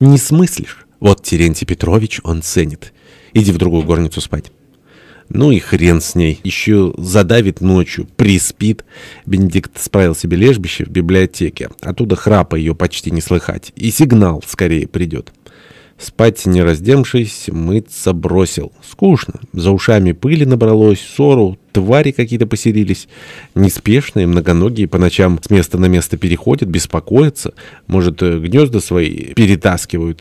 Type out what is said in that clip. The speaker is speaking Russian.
Не смыслишь? Вот Терентий Петрович он ценит. Иди в другую горницу спать. Ну и хрен с ней. Еще задавит ночью, приспит. Бенедикт справил себе лежбище в библиотеке. Оттуда храпа ее почти не слыхать. И сигнал скорее придет. Спать не раздемшись, мыться бросил. Скучно. За ушами пыли набралось, ссору, твари какие-то поселились. Неспешные, многоногие, по ночам с места на место переходят, беспокоятся. Может, э, гнезда свои перетаскивают.